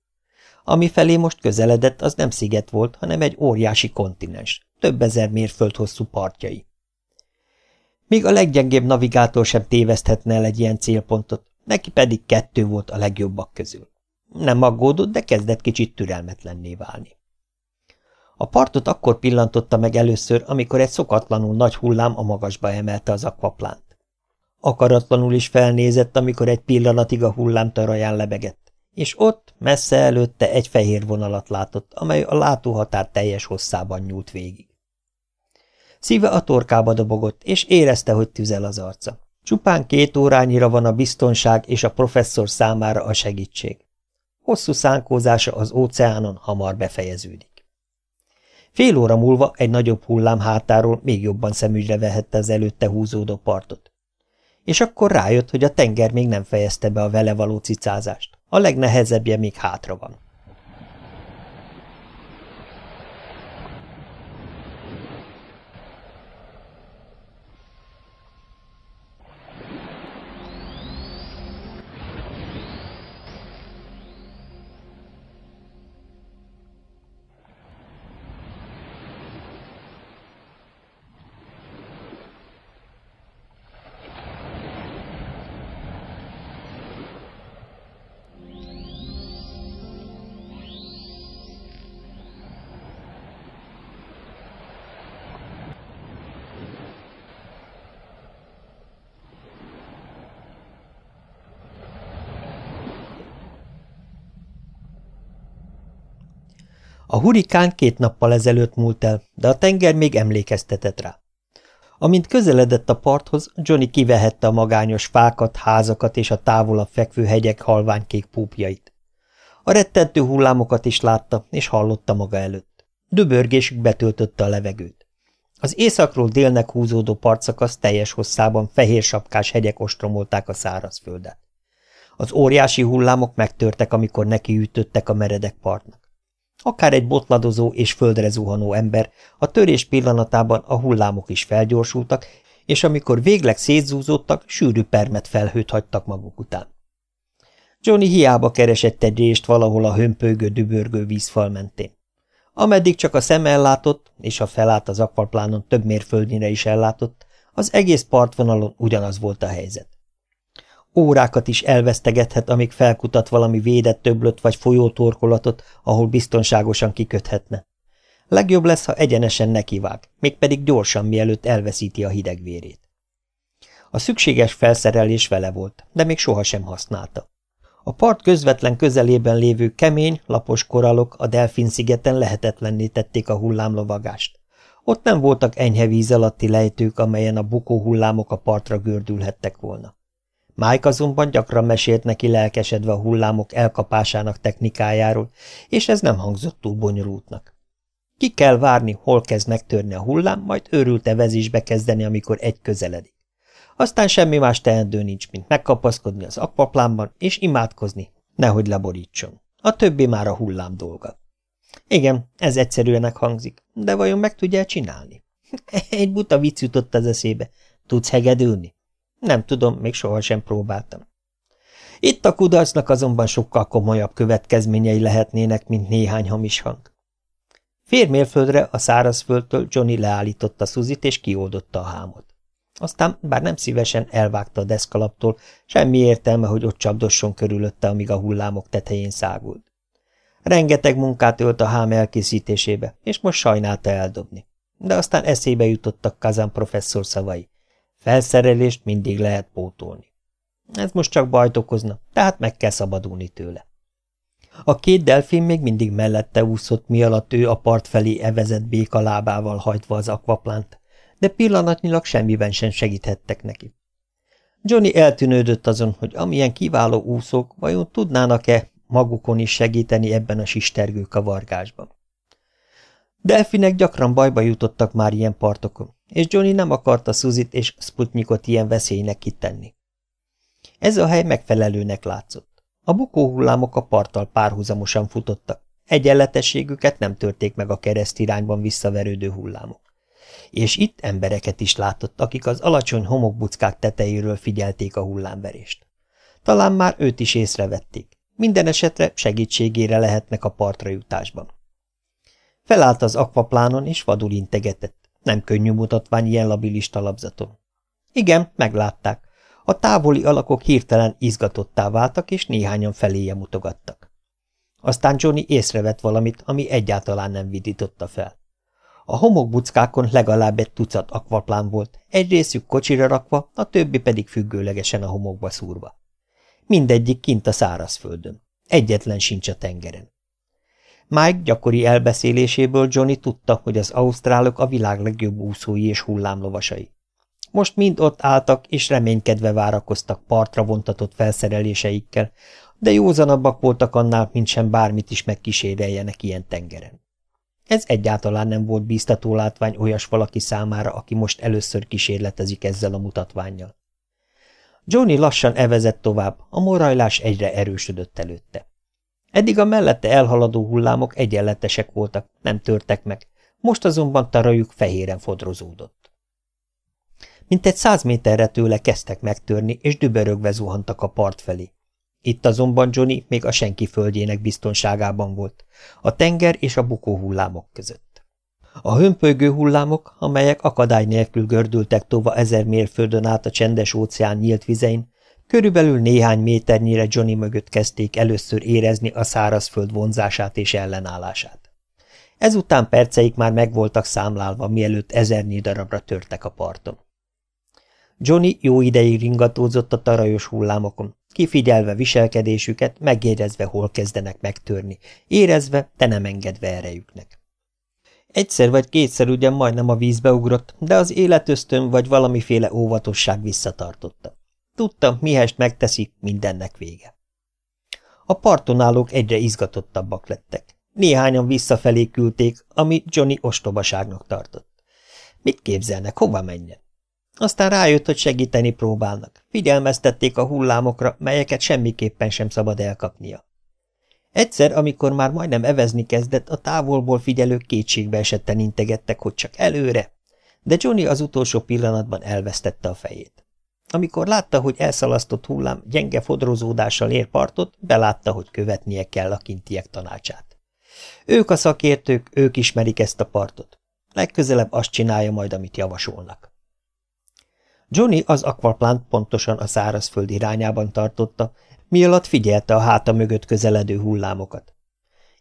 Ami felé most közeledett, az nem sziget volt, hanem egy óriási kontinens, több ezer mérföld hosszú partjai. Míg a leggyengébb navigátor sem téveszthetne el egy ilyen célpontot, neki pedig kettő volt a legjobbak közül. Nem aggódott, de kezdett kicsit türelmetlenné válni. A partot akkor pillantotta meg először, amikor egy szokatlanul nagy hullám a magasba emelte az akvaplánt. Akaratlanul is felnézett, amikor egy pillanatig a hullám taraján lebegett, és ott, messze előtte egy fehér vonalat látott, amely a látóhatár teljes hosszában nyúlt végig. Szíve a torkába dobogott, és érezte, hogy tüzel az arca. Csupán két órányira van a biztonság és a professzor számára a segítség. Hosszú szánkózása az óceánon hamar befejeződik. Fél óra múlva egy nagyobb hullám hátáról még jobban szemügyre vehette az előtte húzódó partot. És akkor rájött, hogy a tenger még nem fejezte be a vele való cicázást. A legnehezebbje még hátra van. A hurikán két nappal ezelőtt múlt el, de a tenger még emlékeztetett rá. Amint közeledett a parthoz, Johnny kivehette a magányos fákat, házakat és a távolabb fekvő hegyek halványkék púpjait. A rettentő hullámokat is látta, és hallotta maga előtt. Dübörgésük betöltötte a levegőt. Az északról délnek húzódó partszakasz teljes hosszában fehér sapkás hegyek ostromolták a szárazföldet. Az óriási hullámok megtörtek, amikor nekiütöttek a meredek partnak. Akár egy botladozó és földre zuhanó ember, a törés pillanatában a hullámok is felgyorsultak, és amikor végleg szétzúzódtak, sűrű permet felhőt hagytak maguk után. Johnny hiába keresett egy rést valahol a hömpölygő, dübörgő vízfal mentén. Ameddig csak a szem ellátott, és ha felállt az akvaplánon több mérföldnyire is ellátott, az egész partvonalon ugyanaz volt a helyzet. Órákat is elvesztegethet, amíg felkutat valami védett töblöt vagy folyótorkolatot, ahol biztonságosan kiköthetne. Legjobb lesz, ha egyenesen nekivág, mégpedig gyorsan, mielőtt elveszíti a hidegvérét. A szükséges felszerelés vele volt, de még sohasem használta. A part közvetlen közelében lévő kemény, lapos koralok a Delfin-szigeten lehetetlenné tették a hullámlovagást. Ott nem voltak enyhe víz alatti lejtők, amelyen a bukó hullámok a partra gördülhettek volna. Mike azonban gyakran mesélt neki lelkesedve a hullámok elkapásának technikájáról, és ez nem hangzott túl bonyolultnak. Ki kell várni, hol kezd megtörni a hullám, majd őrült vezésbe kezdeni, amikor egy közeledik. Aztán semmi más teendő nincs, mint megkapaszkodni az akvaplánban, és imádkozni, nehogy leborítson. A többi már a hullám dolga. Igen, ez egyszerűenek hangzik, de vajon meg tudja csinálni? Egy buta vicc jutott az eszébe. Tudsz hegedülni? Nem tudom, még sohasem próbáltam. Itt a kudarcnak azonban sokkal komolyabb következményei lehetnének, mint néhány hamis hang. Férmélföldre a szárazföldtől Johnny leállította Szuzit és kioldotta a hámot. Aztán, bár nem szívesen elvágta a deszkalaptól, semmi értelme, hogy ott csapdosson körülötte, amíg a hullámok tetején szágult. Rengeteg munkát ölt a hám elkészítésébe, és most sajnálta eldobni. De aztán eszébe jutottak Kazan professzor szavai. Felszerelést mindig lehet pótolni. Ez most csak bajt okozna, tehát meg kell szabadulni tőle. A két delfin még mindig mellette úszott, mi alatt ő a part felé evezett béka lábával hajtva az akvaplánt, de pillanatnyilag semmiben sem segíthettek neki. Johnny eltűnődött azon, hogy amilyen kiváló úszók vajon tudnának-e magukon is segíteni ebben a sistergő kavargásban. Delfinek gyakran bajba jutottak már ilyen partokon, és Johnny nem akarta Suzit és Sputnikot ilyen veszélynek kitenni. Ez a hely megfelelőnek látszott. A bukóhullámok a parttal párhuzamosan futottak, egyenletességüket nem törték meg a kereszt irányban visszaverődő hullámok és itt embereket is látott, akik az alacsony homokbuckák tetejéről figyelték a hullámverést. Talán már őt is észrevették. Minden esetre segítségére lehetnek a partra jutásban. Felállt az akvaplánon, és vadul integetett. Nem könnyű mutatvány ilyen labilis talapzaton. Igen, meglátták. A távoli alakok hirtelen izgatottá váltak, és néhányan feléje mutogattak. Aztán Johnny észrevett valamit, ami egyáltalán nem vidította fel. A homokbuckákon legalább egy tucat akvaplán volt, egy részük kocsira rakva, a többi pedig függőlegesen a homokba szúrva. Mindegyik kint a szárazföldön. Egyetlen sincs a tengeren. Mike gyakori elbeszéléséből Johnny tudta, hogy az ausztrálok a világ legjobb úszói és hullámlovasai. Most mind ott álltak, és reménykedve várakoztak partra vontatott felszereléseikkel, de józanabbak voltak annál, mint sem bármit is megkíséreljenek ilyen tengeren. Ez egyáltalán nem volt bíztató látvány olyas valaki számára, aki most először kísérletezik ezzel a mutatványjal. Johnny lassan evezett tovább, a morajlás egyre erősödött előtte. Eddig a mellette elhaladó hullámok egyenletesek voltak, nem törtek meg, most azonban tarajuk fehéren fodrozódott. Mintegy száz méterre tőle kezdtek megtörni, és dübörögve zuhantak a part felé. Itt azonban Johnny még a senki földjének biztonságában volt, a tenger és a bukó hullámok között. A hömpölygő hullámok, amelyek akadály nélkül gördültek tova ezer mérföldön át a csendes óceán nyílt vizein, körülbelül néhány méternyire Johnny mögött kezdték először érezni a szárazföld vonzását és ellenállását. Ezután perceik már meg voltak számlálva, mielőtt ezernyi darabra törtek a parton. Johnny jó ideig ringatózott a tarajos hullámokon, kifigyelve viselkedésüket, megérezve, hol kezdenek megtörni, érezve, de nem engedve erejüknek. Egyszer vagy kétszer ugyan majdnem a vízbe ugrott, de az életöztön vagy valamiféle óvatosság visszatartotta. Tudta, mihest megteszik, mindennek vége. A parton állók egyre izgatottabbak lettek. Néhányan visszafelé küldték, ami Johnny ostobaságnak tartott. Mit képzelnek, hova menjen? Aztán rájött, hogy segíteni próbálnak. Figyelmeztették a hullámokra, melyeket semmiképpen sem szabad elkapnia. Egyszer, amikor már majdnem evezni kezdett, a távolból figyelők kétségbe esetten integettek, hogy csak előre, de Johnny az utolsó pillanatban elvesztette a fejét. Amikor látta, hogy elszalasztott hullám gyenge fodrozódással ér partot, belátta, hogy követnie kell a kintiek tanácsát. Ők a szakértők, ők ismerik ezt a partot. Legközelebb azt csinálja majd, amit javasolnak. Johnny az akvaplánt pontosan a szárazföld irányában tartotta, mi alatt figyelte a háta mögött közeledő hullámokat.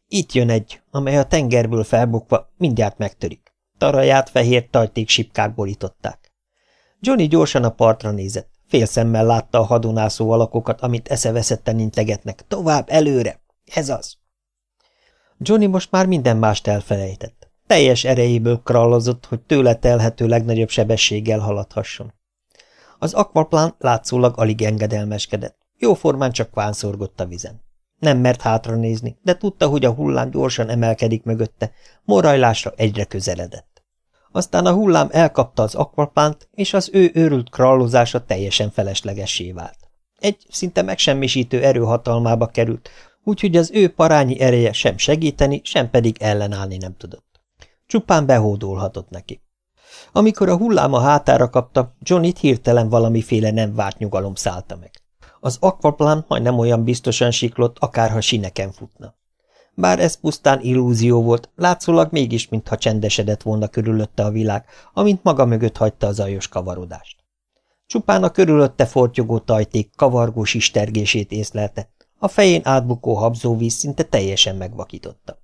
Itt jön egy, amely a tengerből felbukva mindjárt megtörik. Taraját fehér tajték sipkák borították. Johnny gyorsan a partra nézett. Fél szemmel látta a hadonászó alakokat, amit eszeveszetten integetnek. Tovább, előre! Ez az! Johnny most már minden mást elfelejtett. Teljes erejéből krallozott, hogy tőle telhető legnagyobb sebességgel haladhasson. Az akvaplán látszólag alig engedelmeskedett. Jóformán csak vánszorgott a vizen. Nem mert hátra nézni, de tudta, hogy a hullám gyorsan emelkedik mögötte, morajlásra egyre közeledett. Aztán a hullám elkapta az akvaplánt, és az ő őrült krallozása teljesen feleslegessé vált. Egy szinte megsemmisítő erőhatalmába került, úgyhogy az ő parányi ereje sem segíteni, sem pedig ellenállni nem tudott. Csupán behódolhatott neki. Amikor a hullám a hátára kapta, Johnnyt hirtelen valamiféle nem várt nyugalom szállta meg. Az akvaplán majdnem olyan biztosan siklott, akárha sineken futna. Bár ez pusztán illúzió volt, látszólag mégis, mintha csendesedett volna körülötte a világ, amint maga mögött hagyta az ajos kavarodást. Csupán a körülötte fortyogó tajték kavargó sistergését észlelte, a fején átbukó habzóvíz szinte teljesen megvakította.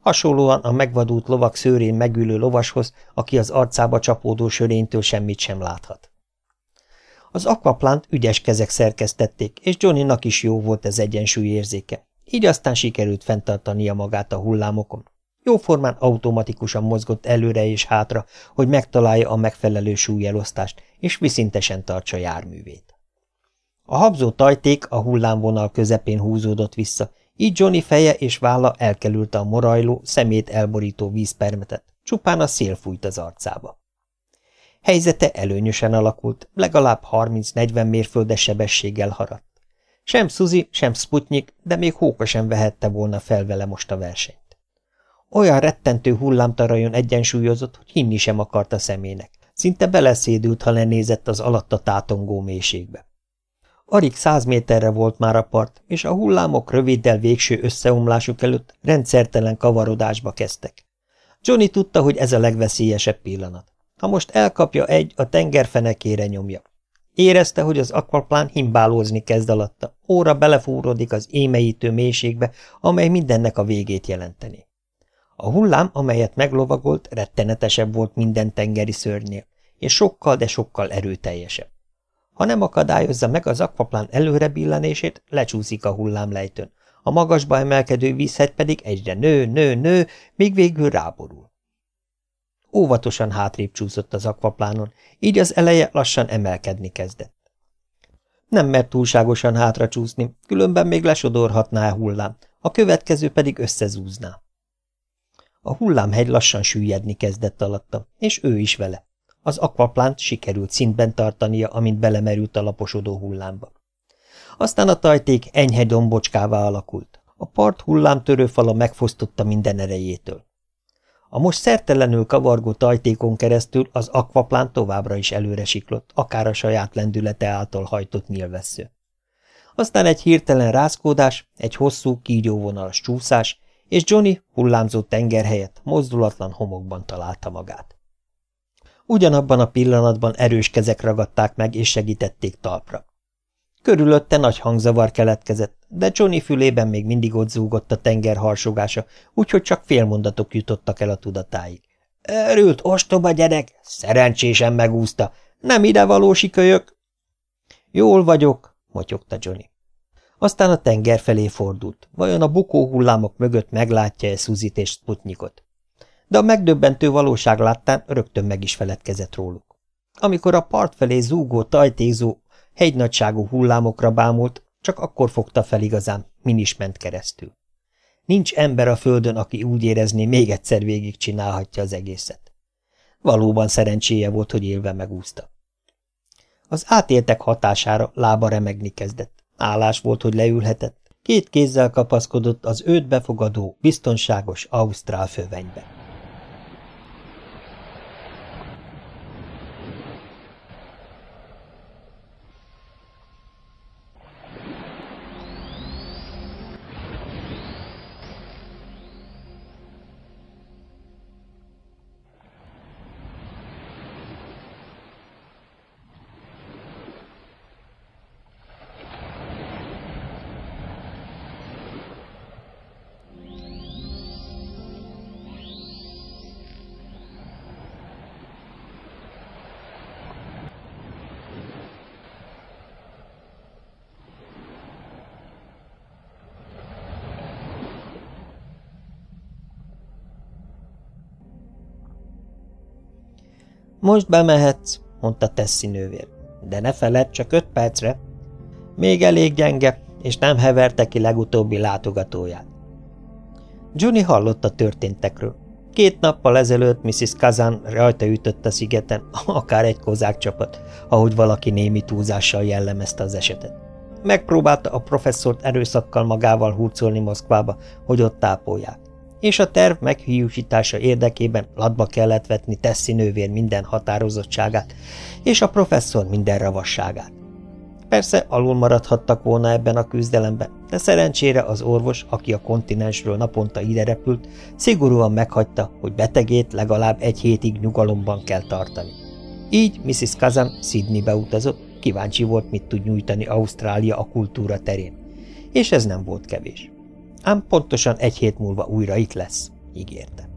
Hasonlóan a megvadult lovak szőrén megülő lovashoz, aki az arcába csapódó sörénytől semmit sem láthat. Az akvaplánt ügyes kezek szerkesztették, és Johnnynak is jó volt ez érzéke. Így aztán sikerült fenntartania magát a hullámokon. Jóformán automatikusan mozgott előre és hátra, hogy megtalálja a megfelelő súlyelosztást, és viszintesen tartsa járművét. A habzó tajték a hullámvonal közepén húzódott vissza, így Johnny feje és válla elkerülte a morajló, szemét elborító vízpermetet, csupán a szél fújt az arcába. Helyzete előnyösen alakult, legalább 30-40 mérföldes sebességgel haradt. Sem Suzy, sem Sputnik, de még Hóka sem vehette volna fel vele most a versenyt. Olyan rettentő hullámtarajon egyensúlyozott, hogy hinni sem akarta szemének. Szinte beleszédült, ha lenézett az alatta tátongó mélységbe. Arig száz méterre volt már a part, és a hullámok röviddel végső összeomlásuk előtt rendszertelen kavarodásba kezdtek. Johnny tudta, hogy ez a legveszélyesebb pillanat. Ha most elkapja egy, a tenger fenekére nyomja. Érezte, hogy az akvaplán himbálózni kezd alatta, óra belefúródik az émeítő mélységbe, amely mindennek a végét jelenteni. A hullám, amelyet meglovagolt, rettenetesebb volt minden tengeri szörnynél, és sokkal, de sokkal erőteljesebb. Ha nem akadályozza meg az akvaplán előre billenését, lecsúszik a hullámlejtőn, a magasba emelkedő vízhegy pedig egyre nő, nő, nő, míg végül ráborul. Óvatosan hátrébb csúszott az akvaplánon, így az eleje lassan emelkedni kezdett. Nem mert túlságosan hátra csúszni, különben még lesodorhatná a hullám, a következő pedig összezúzná. A hullámhegy lassan süllyedni kezdett alatta, és ő is vele. Az akvaplánt sikerült szintben tartania, amint belemerült a laposodó hullámba. Aztán a tajték enyhe dombocskává alakult. A part hullámtörő fala megfosztotta minden erejétől. A most szertelenül kavargó tajtékon keresztül az akvaplán továbbra is előre siklott, akár a saját lendülete által hajtott nyilvessző. Aztán egy hirtelen rázkódás, egy hosszú, kígyóvonalas csúszás, és Johnny hullámzó tenger helyett mozdulatlan homokban találta magát. Ugyanabban a pillanatban erős kezek ragadták meg és segítették talpra. Körülötte nagy hangzavar keletkezett, de Johnny fülében még mindig ott zúgott a tenger harsogása, úgyhogy csak félmondatok jutottak el a tudatáig. Erült ostoba gyerek, szerencsésen megúszta, nem ide valósi kölyök. Jól vagyok, motyogta Johnny. Aztán a tenger felé fordult, vajon a bukó hullámok mögött meglátja-e Szuzit és Sputnikot. De a megdöbbentő valóság láttán rögtön meg is feledkezett róluk. Amikor a part felé zúgó, tajtézó, hegynagyságú hullámokra bámult, csak akkor fogta fel igazán, min is ment keresztül. Nincs ember a földön, aki úgy érezné, még egyszer végigcsinálhatja az egészet. Valóban szerencséje volt, hogy élve megúszta. Az átéltek hatására lába remegni kezdett. Állás volt, hogy leülhetett. Két kézzel kapaszkodott az őt befogadó, biztonságos ausztrál fővenybe. Most bemehetsz, mondta Tessi nővér. De ne feledd, csak öt percre. Még elég gyenge, és nem heverte ki legutóbbi látogatóját. Johnny hallott a történtekről. Két nappal ezelőtt Mrs. Kazan rajta ütött a szigeten, akár egy kozák csapat, ahogy valaki némi túlzással jellemezte az esetet. Megpróbálta a professzort erőszakkal magával hurcolni Moszkvába, hogy ott tápolják. És a terv meghiúsítása érdekében latba kellett vetni Tessi nővér minden határozottságát, és a professzor minden ravasságát. Persze alul maradhattak volna ebben a küzdelemben, de szerencsére az orvos, aki a kontinensről naponta ide repült, szigorúan meghagyta, hogy betegét legalább egy hétig nyugalomban kell tartani. Így Mrs. Kazan Sydneybe utazott, kíváncsi volt, mit tud nyújtani Ausztrália a kultúra terén. És ez nem volt kevés. Ám pontosan egy hét múlva újra itt lesz, ígérte.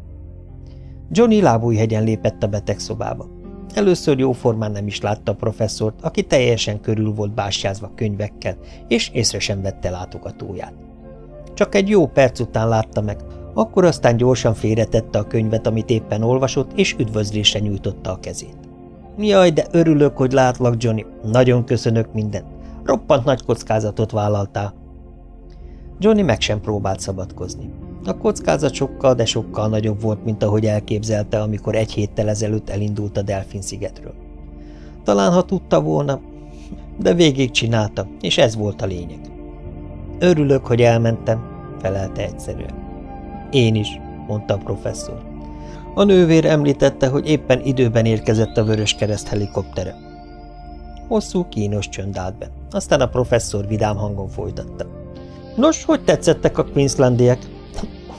Johnny lábújhegyen lépett a betegszobába. Először jóformán nem is látta a professzort, aki teljesen körül volt bástyázva könyvekkel, és észre sem vette látogatóját. Csak egy jó perc után látta meg, akkor aztán gyorsan félretette a könyvet, amit éppen olvasott, és üdvözlésre nyújtotta a kezét. Jaj, de örülök, hogy látlak, Johnny. Nagyon köszönök mindent. Roppant nagy kockázatot vállaltál. Johnny meg sem próbált szabadkozni. A kockázat sokkal, de sokkal nagyobb volt, mint ahogy elképzelte, amikor egy héttel ezelőtt elindult a Delfin-szigetről. Talán, ha tudta volna, de végig csinálta, és ez volt a lényeg. Örülök, hogy elmentem, felelte egyszerűen. Én is, mondta a professzor. A nővér említette, hogy éppen időben érkezett a Vörös Kereszt helikoptere. Hosszú, kínos csönd állt be, aztán a professzor vidám hangon folytatta. Nos, hogy tetszettek a Queenslandiek?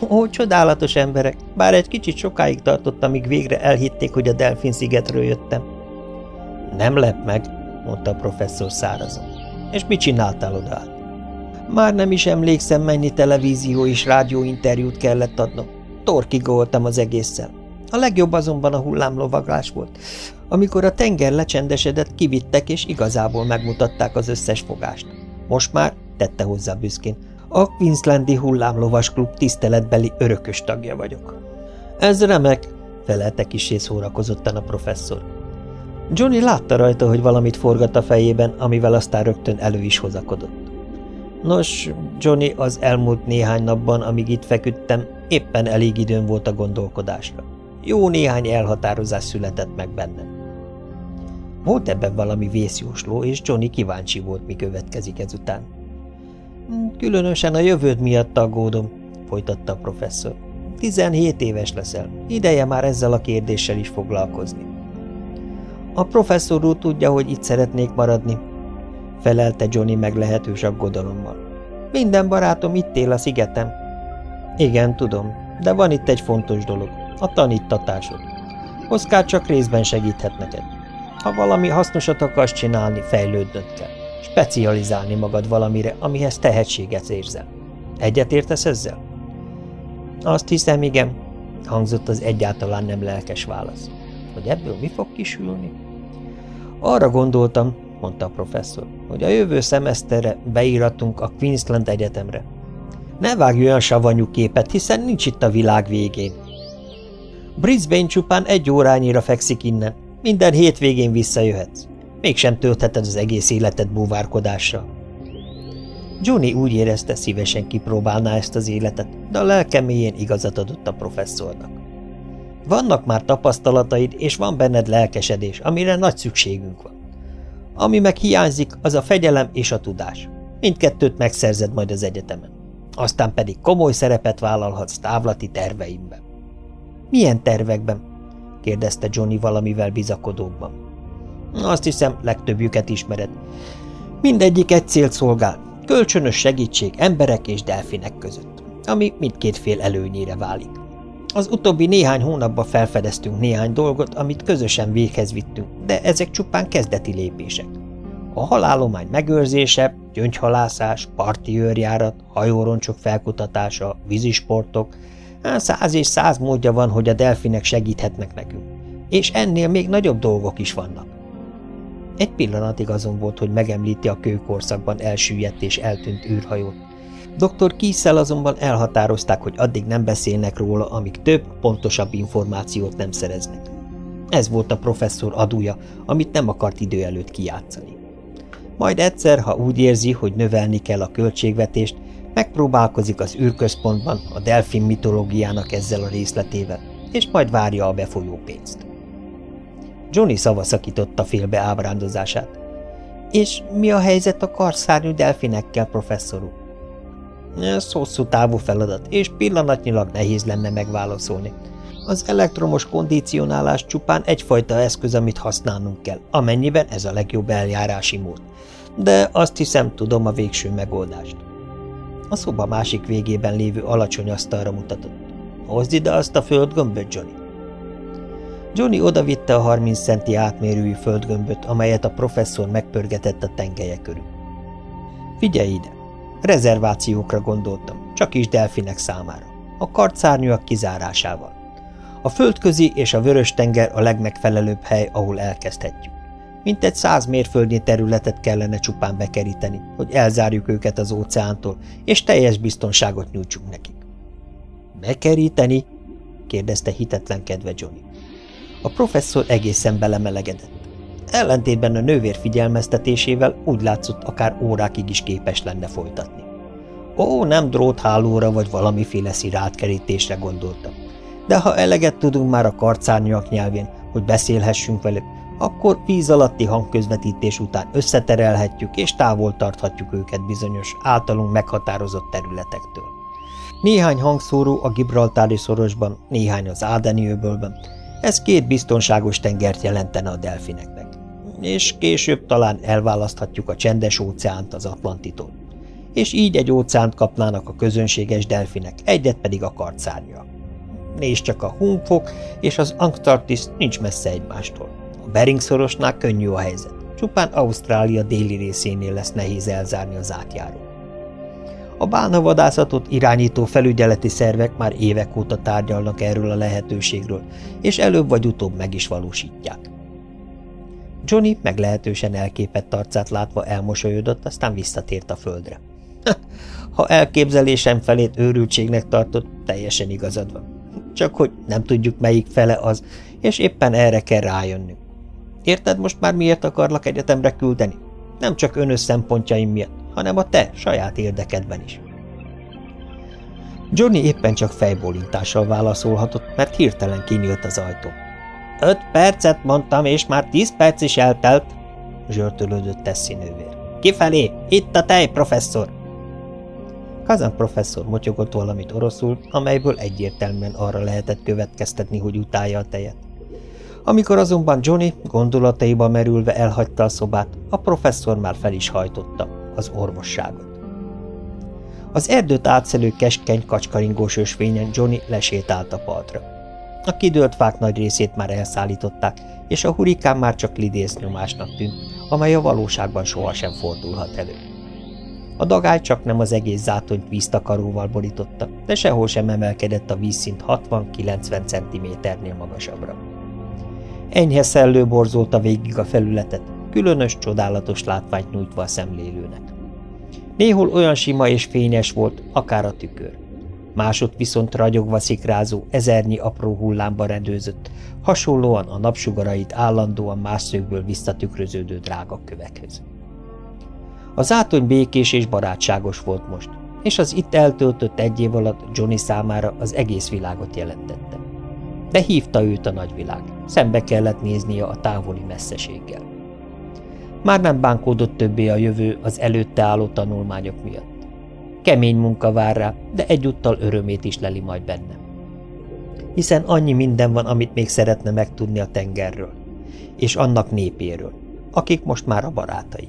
Ó, csodálatos emberek, bár egy kicsit sokáig tartott, amíg végre elhitték, hogy a Delfin szigetről jöttem. Nem lep meg, mondta a professzor szárazon. És mit csináltál oda? Már nem is emlékszem, mennyi televízió és rádióinterjút kellett adnom. Torkigoltam az egésszel. A legjobb azonban a hullámlovaglás volt. Amikor a tenger lecsendesedett, kivittek és igazából megmutatták az összes fogást. Most már, tette hozzá büszkén, a Queenslandi hullámlovas klub tiszteletbeli örökös tagja vagyok. Ez remek, felelte kisé szórakozottan a professzor. Johnny látta rajta, hogy valamit forgat a fejében, amivel aztán rögtön elő is hozakodott. Nos, Johnny, az elmúlt néhány napban, amíg itt feküdtem, éppen elég időm volt a gondolkodásra. Jó néhány elhatározás született meg bennem. Volt ebben valami vészjósló, és Johnny kíváncsi volt, mi következik ezután. Különösen a jövőd miatt aggódom, folytatta a professzor. Tizenhét éves leszel, ideje már ezzel a kérdéssel is foglalkozni. A professzor úr tudja, hogy itt szeretnék maradni, felelte Johnny meglehetős aggodalommal. Minden barátom itt él a szigetem. Igen, tudom, de van itt egy fontos dolog, a tanítatásod. Oszkár csak részben segíthet neked. Ha valami hasznosat akarsz csinálni, fejlődnöd kell. Specializálni magad valamire, amihez tehetséget érzel. Egyet értesz ezzel? Azt hiszem, igen, hangzott az egyáltalán nem lelkes válasz. Hogy ebből mi fog kisülni? Arra gondoltam, mondta a professzor, hogy a jövő szemeszterre beíratunk a Queensland Egyetemre. Ne vágj olyan savanyú képet, hiszen nincs itt a világ végén. Brisbane csupán egy órányira fekszik innen. Minden hétvégén visszajöhetsz. Mégsem töltheted az egész életed búvárkodással. Johnny úgy érezte, szívesen kipróbálná ezt az életet, de a lelke mélyén igazat adott a professzornak. Vannak már tapasztalataid, és van benned lelkesedés, amire nagy szükségünk van. Ami meg hiányzik, az a fegyelem és a tudás. Mindkettőt megszerzed majd az egyetemen. Aztán pedig komoly szerepet vállalhatsz távlati terveimben. Milyen tervekben? Kérdezte Johnny valamivel bizakodóbban. Azt hiszem, legtöbbjüket ismered. Mindegyik egy célt szolgál, kölcsönös segítség emberek és delfinek között, ami mindkét fél előnyére válik. Az utóbbi néhány hónapban felfedeztünk néhány dolgot, amit közösen véghez vittünk, de ezek csupán kezdeti lépések. A halálomány megőrzése, gyöngyhalászás, parti őrjárat, hajóroncsok felkutatása, vízisportok, száz és száz módja van, hogy a delfinek segíthetnek nekünk. És ennél még nagyobb dolgok is vannak. Egy pillanatig azon volt, hogy megemlíti a kőkorszakban elsüllyedt és eltűnt űrhajót, Dr. Kiszel azonban elhatározták, hogy addig nem beszélnek róla, amíg több, pontosabb információt nem szereznek. Ez volt a professzor adója, amit nem akart idő előtt kijátszani. Majd egyszer, ha úgy érzi, hogy növelni kell a költségvetést, megpróbálkozik az űrközpontban a delfin mitológiának ezzel a részletével, és majd várja a befolyó pénzt. Johnny szavaszakította félbe ábrándozását. És mi a helyzet a karszárnyú delfinekkel, professzor úr? Ez hosszú távú feladat, és pillanatnyilag nehéz lenne megválaszolni. Az elektromos kondicionálás csupán egyfajta eszköz, amit használnunk kell, amennyiben ez a legjobb eljárási mód. De azt hiszem, tudom a végső megoldást. A szoba másik végében lévő alacsony asztalra mutatott. Hozd ide azt a földgömböt, Johnny. Johnny odavitte a 30 centi átmérőjű földgömböt, amelyet a professzor megpörgetett a tengelye körül. Figyelj ide! Rezervációkra gondoltam, csak is delfinek számára. A kartszárnyak kizárásával. A földközi és a Vörös-tenger a legmegfelelőbb hely, ahol elkezdhetjük. Mintegy száz mérföldnyi területet kellene csupán bekeríteni, hogy elzárjuk őket az óceántól, és teljes biztonságot nyújtsunk nekik. Bekeríteni? kérdezte hitetlen kedve Johnny. A professzor egészen belemelegedett. Ellentétben a nővér figyelmeztetésével úgy látszott, akár órákig is képes lenne folytatni. Ó, nem dróthálóra vagy valamiféle szirátkerítésre gondoltam. De ha eleget tudunk már a karcárnyak nyelvén, hogy beszélhessünk velük, akkor víz alatti hangközvetítés után összeterelhetjük és távol tarthatjuk őket bizonyos, általunk meghatározott területektől. Néhány hangszóró a Gibraltári szorosban, néhány az Ádeni öbölben, ez két biztonságos tengert jelentene a delfineknek. És később talán elválaszthatjuk a csendes óceánt az Atlantitól. És így egy óceánt kapnának a közönséges delfinek, egyet pedig a karcárja. Nézd csak a Humfok és az Antarktisz nincs messze egymástól. A Bering szorosnál könnyű a helyzet. Csupán Ausztrália déli részénél lesz nehéz elzárni az átjárót. A bálnavadászatot irányító felügyeleti szervek már évek óta tárgyalnak erről a lehetőségről, és előbb vagy utóbb meg is valósítják. Johnny meglehetősen elképett arcát látva elmosolyodott, aztán visszatért a földre. Ha elképzelésem felét őrültségnek tartott, teljesen igazad van. Csak hogy nem tudjuk, melyik fele az, és éppen erre kell rájönnünk. Érted most már, miért akarlak egyetemre küldeni? Nem csak önös szempontjaim miatt, hanem a te saját érdekedben is. Johnny éppen csak fejbólintással válaszolhatott, mert hirtelen kinyílt az ajtó. Öt percet mondtam, és már tíz perc is eltelt, zsörtölődött Tessi nővér. Kifelé, itt a tej, professzor! Kazan professzor motyogott valamit oroszul, amelyből egyértelműen arra lehetett következtetni, hogy utálja a tejet. Amikor azonban Johnny gondolataiba merülve elhagyta a szobát, a professzor már fel is hajtotta az orvosságot. Az erdőt átszelő keskeny kacskaringós ösvényen Johnny lesétált a partra. A kidőlt fák nagy részét már elszállították, és a hurikán már csak lidésznyomásnak tűnt, amely a valóságban sohasem fordulhat elő. A dagály csak nem az egész zátonyt víztakaróval borította, de sehol sem emelkedett a vízszint 60-90 cm-nél magasabbra. Enyhe szellő borzolta végig a felületet, különös, csodálatos látványt nyújtva a szemlélőnek. Néhol olyan sima és fényes volt, akár a tükör. Másod viszont ragyogva szikrázó, ezernyi apró hullámba redőzött, hasonlóan a napsugarait állandóan más szögből visszatükröződő drága kövekhez. Az átony békés és barátságos volt most, és az itt eltöltött egy év alatt Johnny számára az egész világot jelentette. De hívta őt a nagyvilág, szembe kellett néznie a távoli messzeséggel. Már nem bánkódott többé a jövő az előtte álló tanulmányok miatt. Kemény munka vár rá, de egyúttal örömét is leli majd benne. Hiszen annyi minden van, amit még szeretne megtudni a tengerről, és annak népéről, akik most már a barátai.